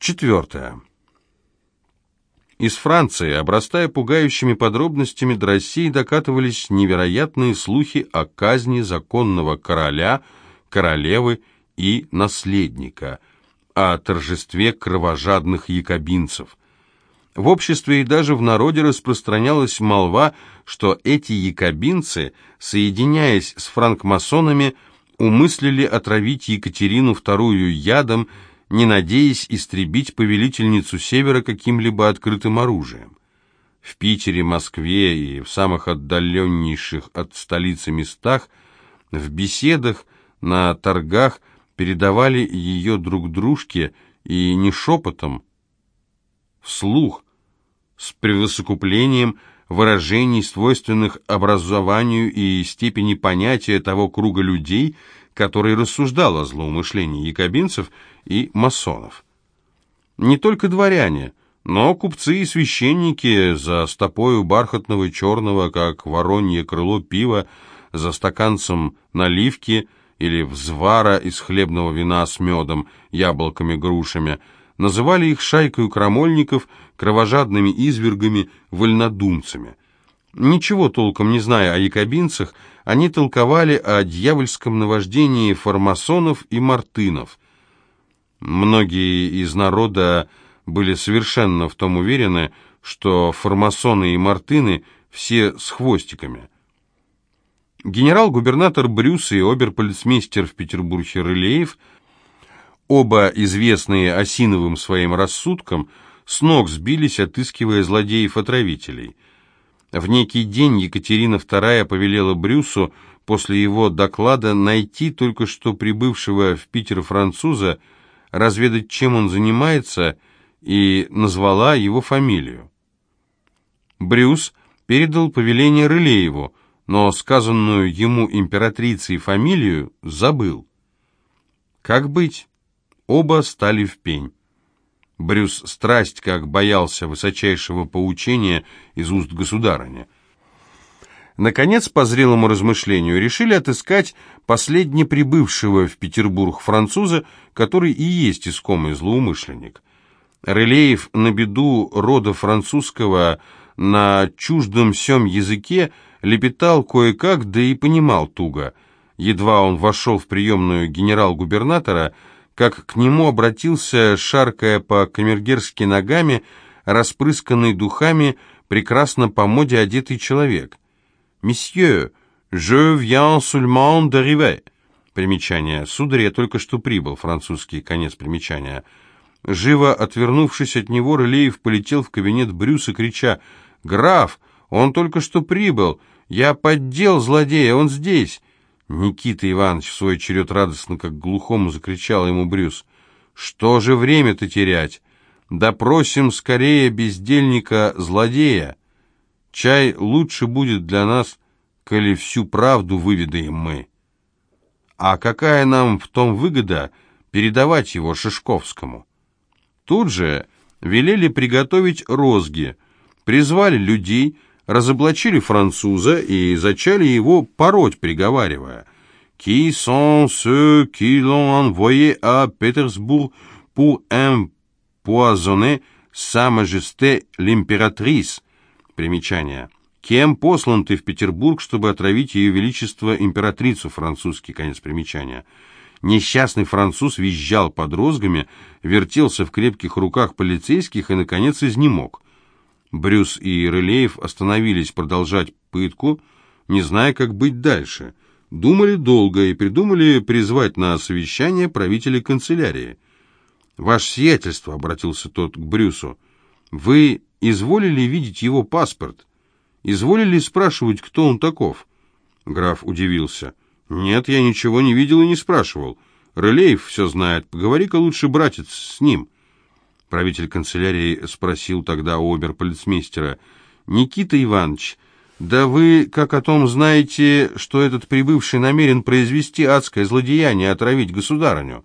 Четвертое. Из Франции, обрастая пугающими подробностями, до России докатывались невероятные слухи о казни законного короля, королевы и наследника, о торжестве кровожадных якобинцев. В обществе и даже в народе распространялась молва, что эти якобинцы, соединяясь с франкмасонами, умыслили отравить Екатерину II ядом, не надеясь истребить повелительницу Севера каким-либо открытым оружием. В Питере, Москве и в самых отдаленнейших от столицы местах, в беседах, на торгах передавали ее друг дружке и не шепотом, вслух, с превысокуплением выражений, свойственных образованию и степени понятия того круга людей, который рассуждал о злоумышлении якобинцев и масонов. Не только дворяне, но купцы и священники за стопою бархатного черного, как воронье крыло пива, за стаканцем наливки или взвара из хлебного вина с медом, яблоками, грушами, называли их шайкой крамольников, кровожадными извергами, вольнодумцами. Ничего толком не зная о якобинцах, они толковали о дьявольском наваждении формасонов и мартынов. Многие из народа были совершенно в том уверены, что формасоны и мартыны все с хвостиками. Генерал-губернатор Брюс и оберполицмейстер в Петербурге Рылеев, оба известные осиновым своим рассудком, с ног сбились, отыскивая злодеев-отравителей – в некий день Екатерина II повелела Брюсу после его доклада найти только что прибывшего в Питер француза, разведать, чем он занимается, и назвала его фамилию. Брюс передал повеление Рылееву, но сказанную ему императрицей фамилию забыл. Как быть? Оба стали в пень. Брюс страсть как боялся высочайшего поучения из уст государыни. Наконец, по зрелому размышлению, решили отыскать последне прибывшего в Петербург француза, который и есть искомый злоумышленник. Релеев на беду рода французского на чуждом сём языке лепетал кое-как, да и понимал туго. Едва он вошел в приемную генерал-губернатора, как к нему обратился, шаркая по-камергерски ногами, распрысканный духами, прекрасно по моде одетый человек. «Месье, je viens seulement d'arriver». Примечание. «Сударь, я только что прибыл», французский конец примечания. Живо отвернувшись от него, Рылеев полетел в кабинет Брюса, крича «Граф, он только что прибыл! Я поддел злодея, он здесь!» Никита Иванович в свой черед радостно, как глухому, закричал ему Брюс. «Что же время-то терять? Допросим скорее бездельника-злодея. Чай лучше будет для нас, коли всю правду выведаем мы. А какая нам в том выгода передавать его Шишковскому?» Тут же велели приготовить розги, призвали людей, разоблачили француза и зачали его пороть, приговаривая «Qui sont ceux qui l'ont envoyé à Pétersbourg pour empoisonner Sa Majesté l'Impératrice?» Примечание. «Кем послан ты в Петербург, чтобы отравить ее величество императрицу?» Французский конец примечания. Несчастный француз визжал под розгами, вертелся в крепких руках полицейских и, наконец, изнемог. Брюс и Рылеев остановились продолжать пытку, не зная, как быть дальше. Думали долго и придумали призвать на совещание правителя канцелярии. «Ваше сиятельство», — обратился тот к Брюсу, — «вы изволили видеть его паспорт? Изволили спрашивать, кто он таков?» Граф удивился. «Нет, я ничего не видел и не спрашивал. Рылеев все знает. Поговори-ка лучше, братец, с ним». Правитель канцелярии спросил тогда у оберполицмейстера. «Никита Иванович, да вы, как о том знаете, что этот прибывший намерен произвести адское злодеяние, отравить государыню?»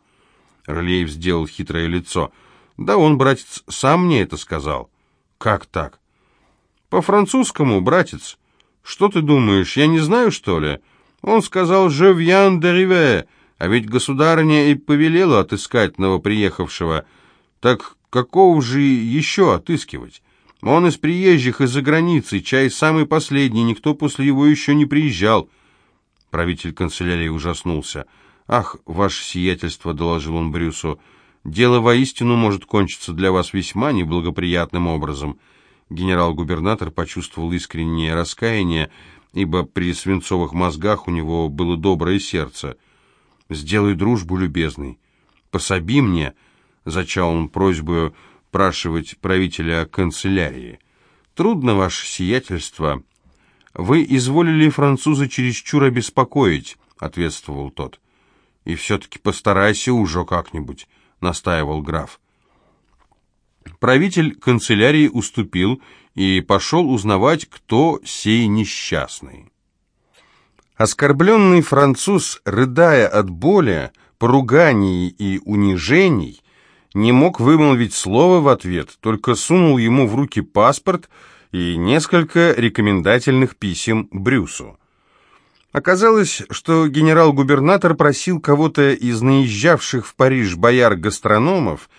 Рылеев сделал хитрое лицо. «Да он, братец, сам мне это сказал». «Как так?» «По-французскому, братец. Что ты думаешь, я не знаю, что ли?» Он сказал «Je viens d'arriver», а ведь государыня и повелела отыскать новоприехавшего. Так какого же еще отыскивать? Он из приезжих из-за границы, чай самый последний, никто после его еще не приезжал. Правитель канцелярии ужаснулся. «Ах, ваше сиятельство», — доложил он Брюсу, — «дело воистину может кончиться для вас весьма неблагоприятным образом». Генерал-губернатор почувствовал искреннее раскаяние, ибо при свинцовых мозгах у него было доброе сердце. «Сделай дружбу, любезный, пособи мне», — зачал он просьбу спрашивать правителя канцелярии. «Трудно, ваше сиятельство. Вы изволили француза чересчур обеспокоить», — ответствовал тот. «И все-таки постарайся уже как-нибудь», — настаивал граф. Правитель канцелярии уступил и пошел узнавать, кто сей несчастный. Оскорбленный француз, рыдая от боли, поруганий и унижений, не мог вымолвить слова в ответ, только сунул ему в руки паспорт и несколько рекомендательных писем Брюсу. Оказалось, что генерал-губернатор просил кого-то из наезжавших в Париж бояр-гастрономов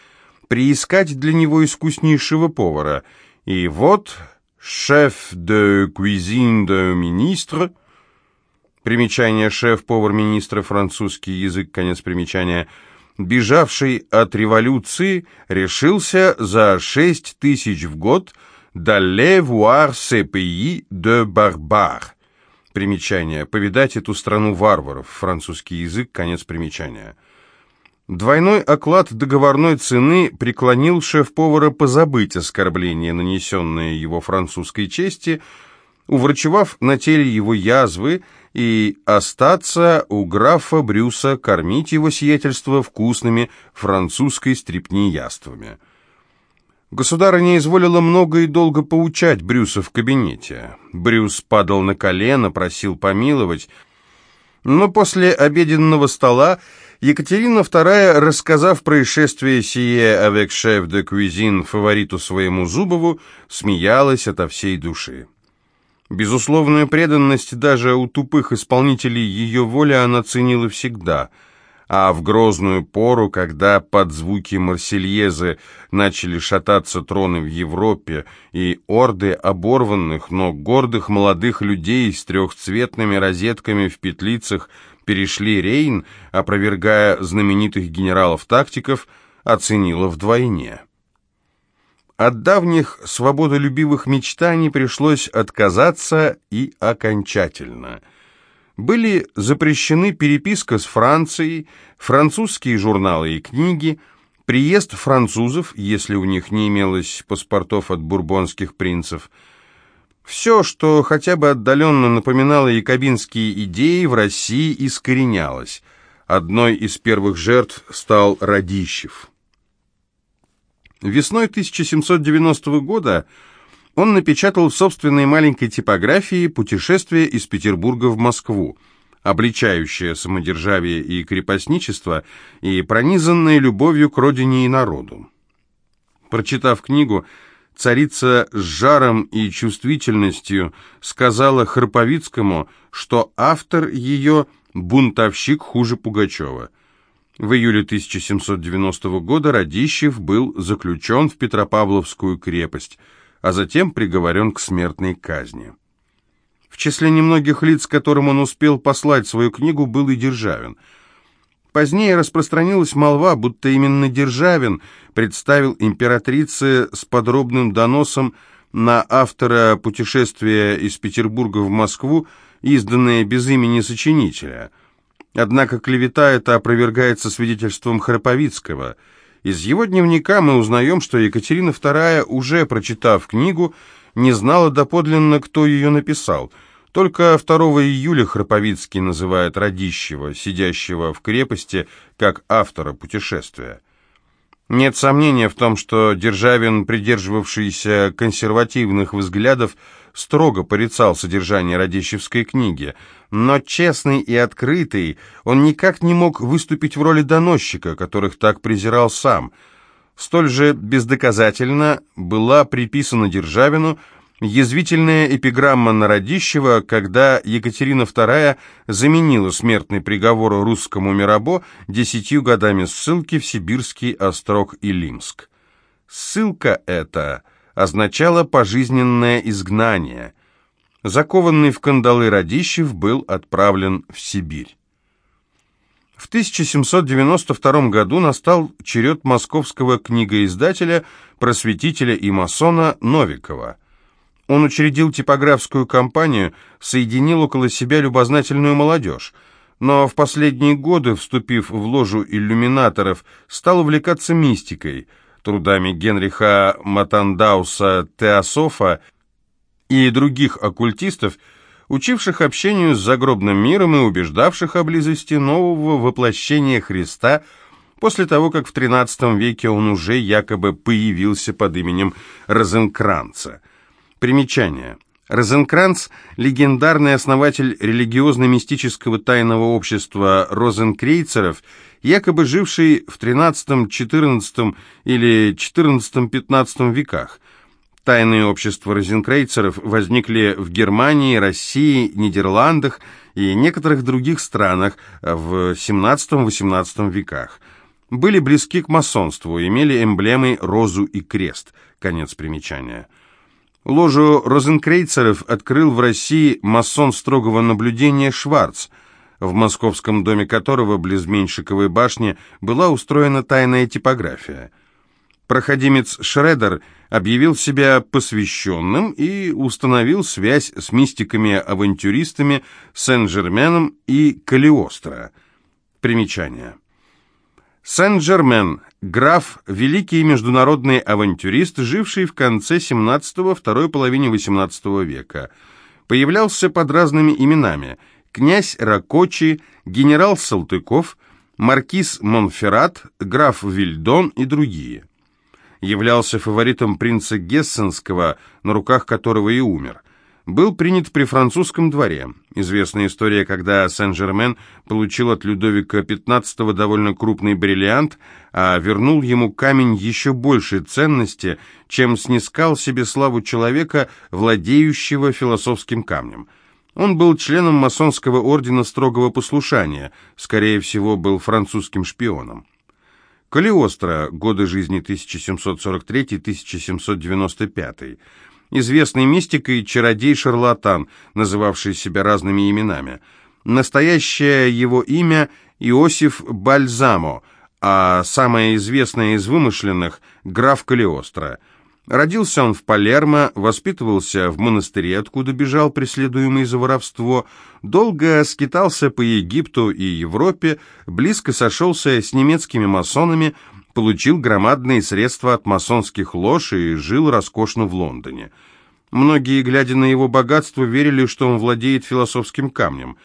приискать для него искуснейшего повара, и вот шеф де cuisine de министр, примечание шеф-повар министра, французский язык, конец примечания – бежавший от революции, решился за шесть тысяч в год «d'aller voir ce pays de barbares». Примечание. Повидать эту страну варваров. Французский язык. Конец примечания. Двойной оклад договорной цены преклонил шеф-повара позабыть оскорбление, нанесенное его французской чести, уврачевав на теле его язвы и остаться у графа Брюса, кормить его сиятельство вкусными французской стрипни яствами. Государыня изволила много и долго поучать Брюса в кабинете. Брюс падал на колено, просил помиловать, но после обеденного стола Екатерина II, рассказав происшествие сие avec chef de cuisine фавориту своему Зубову, смеялась ото всей души. Безусловную преданность даже у тупых исполнителей ее воли она ценила всегда, а в грозную пору, когда под звуки Марсельезы начали шататься троны в Европе и орды оборванных, но гордых молодых людей с трехцветными розетками в петлицах перешли Рейн, опровергая знаменитых генералов-тактиков, оценила вдвойне. От давних свободолюбивых мечтаний пришлось отказаться и окончательно. Были запрещены переписка с Францией, французские журналы и книги, приезд французов, если у них не имелось паспортов от бурбонских принцев. Все, что хотя бы отдаленно напоминало якобинские идеи, в России искоренялось. Одной из первых жертв стал Радищев. Весной 1790 года он напечатал в собственной маленькой типографии «Путешествие из Петербурга в Москву», обличающее самодержавие и крепостничество и пронизанное любовью к родине и народу. Прочитав книгу, царица с жаром и чувствительностью сказала Харповицкому, что автор ее – бунтовщик хуже Пугачева – в июле 1790 года Радищев был заключен в Петропавловскую крепость, а затем приговорен к смертной казни. В числе немногих лиц, которым он успел послать свою книгу, был и Державин. Позднее распространилась молва, будто именно Державин представил императрице с подробным доносом на автора путешествия из Петербурга в Москву, изданное без имени сочинителя – Однако клевета эта опровергается свидетельством Храповицкого. Из его дневника мы узнаем, что Екатерина II, уже прочитав книгу, не знала доподлинно, кто ее написал. Только 2 июля Храповицкий называет Радищева, сидящего в крепости, как автора путешествия. Нет сомнения в том, что Державин, придерживавшийся консервативных взглядов, строго порицал содержание Радищевской книги, но честный и открытый, он никак не мог выступить в роли доносчика, которых так презирал сам. Столь же бездоказательно была приписана Державину язвительная эпиграмма на Радищева, когда Екатерина II заменила смертный приговор русскому Мирабо десятью годами ссылки в Сибирский острог Илимск. Ссылка эта означала пожизненное изгнание. Закованный в кандалы Радищев был отправлен в Сибирь. В 1792 году настал черед московского книгоиздателя, просветителя и масона Новикова. Он учредил типографскую компанию, соединил около себя любознательную молодежь, но в последние годы, вступив в ложу иллюминаторов, стал увлекаться мистикой, трудами Генриха Матандауса Теософа и других оккультистов – учивших общению с загробным миром и убеждавших о близости нового воплощения Христа после того, как в XIII веке он уже якобы появился под именем Розенкранца. Примечание. Розенкранц – легендарный основатель религиозно-мистического тайного общества розенкрейцеров, якобы живший в XIII, XIV или XIV-XV веках – Тайные общества розенкрейцеров возникли в Германии, России, Нидерландах и некоторых других странах в XVII-XVIII веках. Были близки к масонству, имели эмблемы розу и крест. Конец примечания. Ложу розенкрейцеров открыл в России масон строгого наблюдения Шварц, в московском доме которого, близ Меньшиковой башни, была устроена тайная типография. Проходимец Шредер – объявил себя посвященным и установил связь с мистиками-авантюристами Сен-Жерменом и Калиостро. Примечание. Сен-Жермен – граф, великий международный авантюрист, живший в конце 17-го, второй половине 18 века. Появлялся под разными именами – князь Ракочи, генерал Салтыков, маркиз Монферрат, граф Вильдон и другие – являлся фаворитом принца Гессенского, на руках которого и умер. Был принят при французском дворе. Известная история, когда Сен-Жермен получил от Людовика XV довольно крупный бриллиант, а вернул ему камень еще большей ценности, чем снискал себе славу человека, владеющего философским камнем. Он был членом масонского ордена строгого послушания, скорее всего, был французским шпионом. Калиостро, годы жизни 1743-1795. Известный мистик и чародей-шарлатан, называвший себя разными именами. Настоящее его имя Иосиф Бальзамо, а самое известное из вымышленных – граф Калиостро – Родился он в Палермо, воспитывался в монастыре, откуда бежал преследуемый за воровство, долго скитался по Египту и Европе, близко сошелся с немецкими масонами, получил громадные средства от масонских лож и жил роскошно в Лондоне. Многие, глядя на его богатство, верили, что он владеет философским камнем.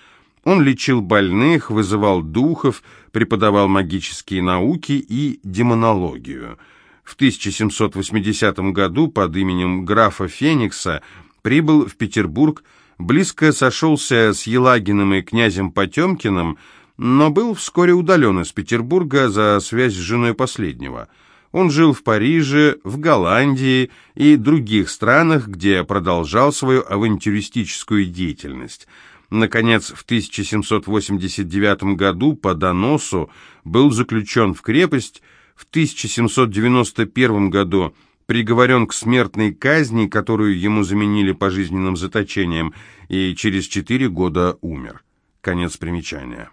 Он лечил больных, вызывал духов, преподавал магические науки и демонологию – в 1780 году под именем графа Феникса прибыл в Петербург, близко сошелся с Елагиным и князем Потемкиным, но был вскоре удален из Петербурга за связь с женой последнего. Он жил в Париже, в Голландии и других странах, где продолжал свою авантюристическую деятельность. Наконец, в 1789 году по доносу был заключен в крепость, в 1791 году приговорен к смертной казни, которую ему заменили пожизненным заточением, и через четыре года умер. Конец примечания.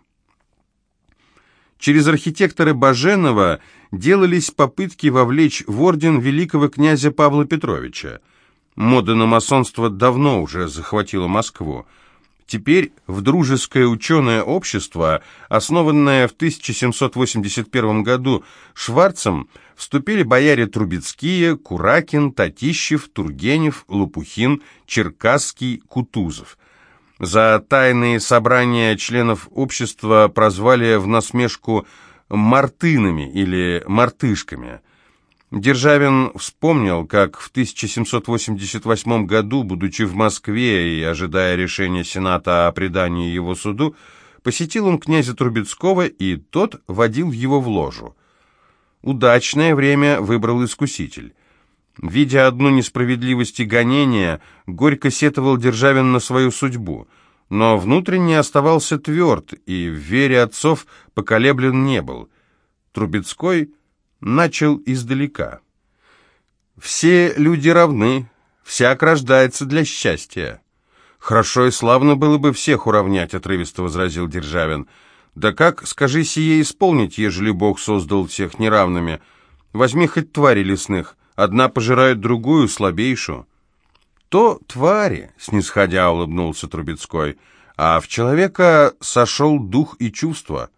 Через архитектора Баженова делались попытки вовлечь в орден великого князя Павла Петровича. Мода на масонство давно уже захватила Москву. Теперь в дружеское ученое общество, основанное в 1781 году Шварцем, вступили бояре Трубецкие, Куракин, Татищев, Тургенев, Лопухин, Черкасский, Кутузов. За тайные собрания членов общества прозвали в насмешку «мартынами» или «мартышками». Державин вспомнил, как в 1788 году, будучи в Москве и ожидая решения Сената о предании его суду, посетил он князя Трубецкого, и тот водил его в ложу. Удачное время выбрал искуситель. Видя одну несправедливость и гонения, горько сетовал Державин на свою судьбу, но внутренне оставался тверд и в вере отцов поколеблен не был. Трубецкой начал издалека. Все люди равны, всяк рождается для счастья. Хорошо и славно было бы всех уравнять, отрывисто возразил Державин. Да как, скажи сие, исполнить, ежели Бог создал всех неравными? Возьми хоть твари лесных, одна пожирает другую, слабейшую. То твари, снисходя улыбнулся Трубецкой, а в человека сошел дух и чувство.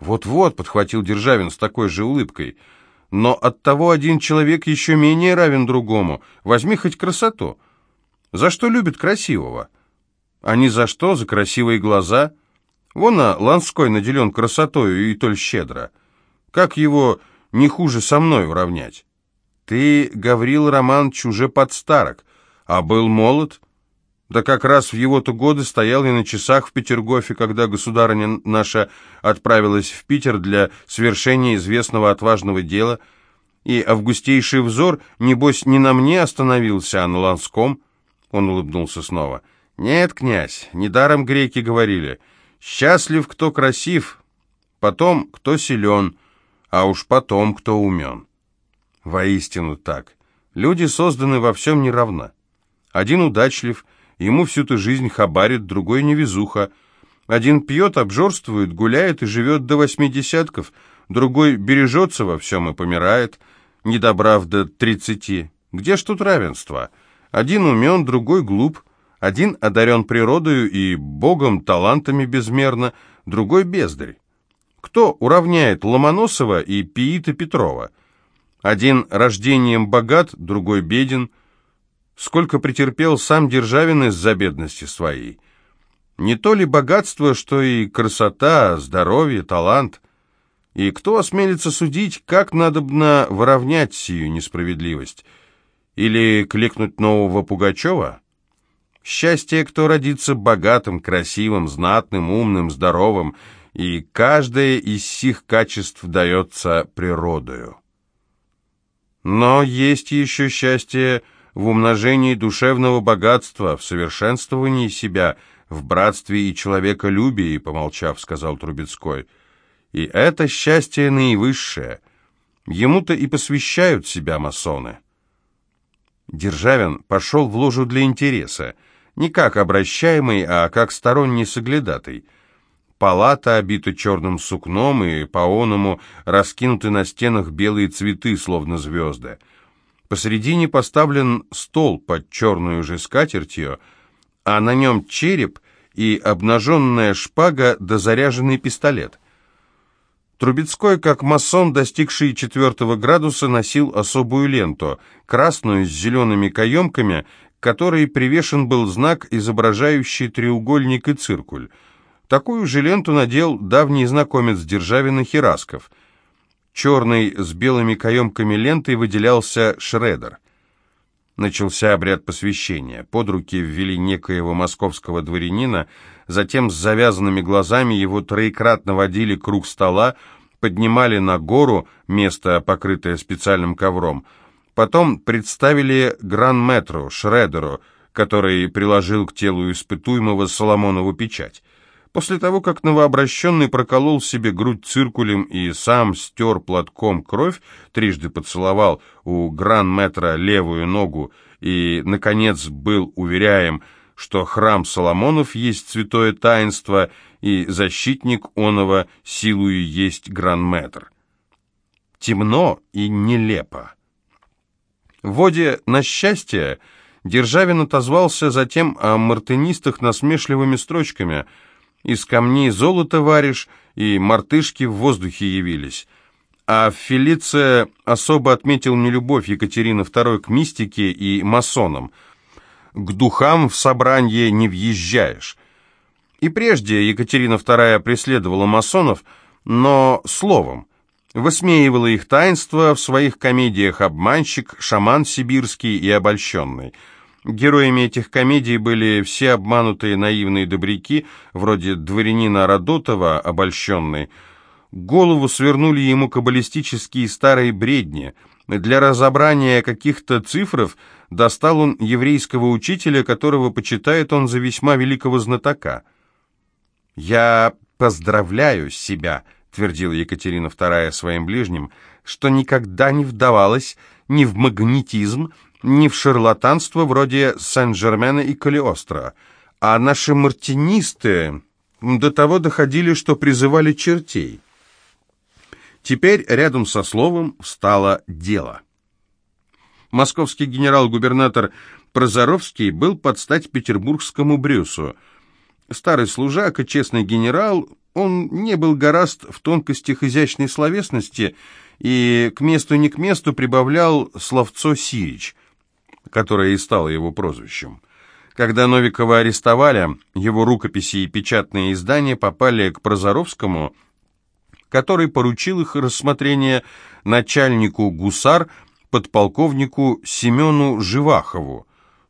Вот-вот, подхватил Державин с такой же улыбкой — но оттого один человек еще менее равен другому. Возьми хоть красоту. За что любят красивого? А не за что, за красивые глаза. Вон а Ланской наделен красотою и толь щедро. Как его не хуже со мной уравнять? Ты, Гаврил Романович, уже подстарок, а был молод. Да как раз в его-то годы стоял я на часах в Петергофе, когда государыня наша отправилась в Питер для свершения известного отважного дела, и августейший взор, небось, не на мне остановился, а на Ланском. Он улыбнулся снова. «Нет, князь, недаром греки говорили, счастлив, кто красив, потом, кто силен, а уж потом, кто умен». Воистину так. Люди созданы во всем неравно. Один удачлив — Ему всю-то жизнь хабарит, другой невезуха. Один пьет, обжорствует, гуляет и живет до восьмидесятков, другой бережется во всем и помирает, не добрав до тридцати. Где ж тут равенство? Один умен, другой глуп, один одарен природою и богом, талантами безмерно, другой бездарь. Кто уравняет Ломоносова и Пиита Петрова? Один рождением богат, другой беден – сколько претерпел сам Державин из-за бедности своей. Не то ли богатство, что и красота, здоровье, талант. И кто осмелится судить, как надобно выровнять сию несправедливость? Или кликнуть нового Пугачева? Счастье, кто родится богатым, красивым, знатным, умным, здоровым, и каждое из сих качеств дается природою. Но есть еще счастье, в умножении душевного богатства, в совершенствовании себя, в братстве и человеколюбии, помолчав, сказал Трубецкой. И это счастье наивысшее. Ему-то и посвящают себя масоны. Державин пошел в ложу для интереса, не как обращаемый, а как сторонний соглядатый. Палата обита черным сукном, и по-оному раскинуты на стенах белые цветы, словно звезды. Посредине поставлен стол под черную же скатертью, а на нем череп и обнаженная шпага да заряженный пистолет. Трубецкой, как масон, достигший четвертого градуса, носил особую ленту, красную с зелеными каемками, к которой привешен был знак, изображающий треугольник и циркуль. Такую же ленту надел давний знакомец Державина Херасков – черной с белыми каемками лентой выделялся шредер. Начался обряд посвящения. Под руки ввели некоего московского дворянина, затем с завязанными глазами его троекратно водили круг стола, поднимали на гору, место, покрытое специальным ковром, потом представили гран-метру, Шредеру, который приложил к телу испытуемого Соломонову печать. После того, как новообращенный проколол себе грудь циркулем и сам стер платком кровь, трижды поцеловал у гран-метра левую ногу и, наконец, был уверяем, что храм Соломонов есть святое таинство и защитник оного силою есть гран-метр. Темно и нелепо. В воде на счастье Державин отозвался затем о мартынистах насмешливыми строчками – из камней золото варишь, и мартышки в воздухе явились. А Фелиция особо отметил нелюбовь Екатерины II к мистике и масонам. К духам в собранье не въезжаешь. И прежде Екатерина II преследовала масонов, но словом, высмеивала их таинство в своих комедиях «Обманщик», «Шаман сибирский» и «Обольщенный». Героями этих комедий были все обманутые наивные добряки, вроде дворянина Радотова, обольщенный. Голову свернули ему каббалистические старые бредни. Для разобрания каких-то цифров достал он еврейского учителя, которого почитает он за весьма великого знатока. «Я поздравляю себя», — твердила Екатерина II своим ближним, — «что никогда не вдавалась ни в магнетизм, ни в шарлатанство вроде Сен-Жермена и Калиостро. А наши мартинисты до того доходили, что призывали чертей. Теперь рядом со словом встало дело. Московский генерал-губернатор Прозоровский был под стать петербургскому Брюсу. Старый служак и честный генерал, он не был гораст в тонкостях изящной словесности и к месту не к месту прибавлял словцо «Сирич», которое и стало его прозвищем. Когда Новикова арестовали, его рукописи и печатные издания попали к Прозоровскому, который поручил их рассмотрение начальнику гусар, подполковнику Семену Живахову.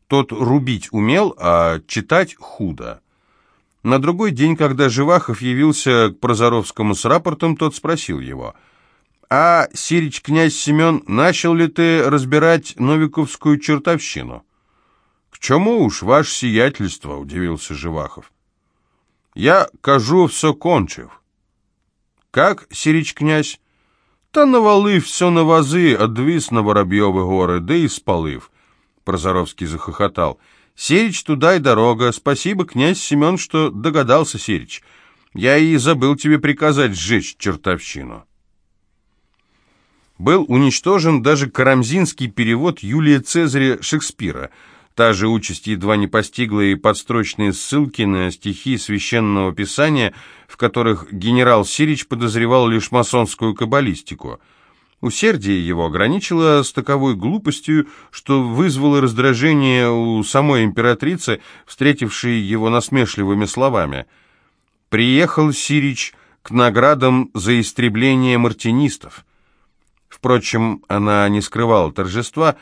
Тот рубить умел, а читать худо. На другой день, когда Живахов явился к Прозоровскому с рапортом, тот спросил его, «А, Сирич, князь Семен, начал ли ты разбирать новиковскую чертовщину?» «К чему уж ваше сиятельство?» — удивился Живахов. «Я кажу, все кончив». «Как, Сирич, князь?» «Та навалив все на вазы, одвис на Воробьевы горы, да и спалив». Прозоровский захохотал. «Сирич, туда и дорога. Спасибо, князь Семен, что догадался, Сирич. Я и забыл тебе приказать сжечь чертовщину». Был уничтожен даже карамзинский перевод Юлия Цезаря Шекспира. Та же участь едва не постигла и подстрочные ссылки на стихи священного писания, в которых генерал Сирич подозревал лишь масонскую каббалистику – Усердие его ограничило с таковой глупостью, что вызвало раздражение у самой императрицы, встретившей его насмешливыми словами. «Приехал Сирич к наградам за истребление мартинистов». Впрочем, она не скрывала торжества.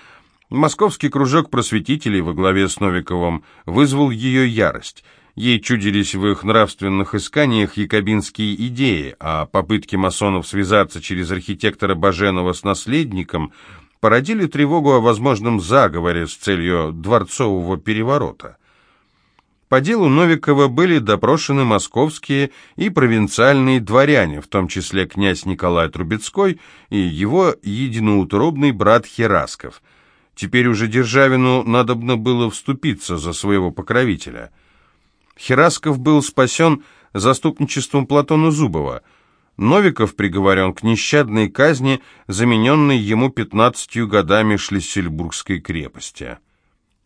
Московский кружок просветителей во главе с Новиковым вызвал ее ярость – Ей чудились в их нравственных исканиях якобинские идеи, а попытки масонов связаться через архитектора Баженова с наследником породили тревогу о возможном заговоре с целью дворцового переворота. По делу Новикова были допрошены московские и провинциальные дворяне, в том числе князь Николай Трубецкой и его единоутробный брат Херасков. Теперь уже Державину надобно было вступиться за своего покровителя – Херасков был спасен заступничеством Платона Зубова. Новиков приговорен к нещадной казни, замененной ему пятнадцатью годами Шлиссельбургской крепости.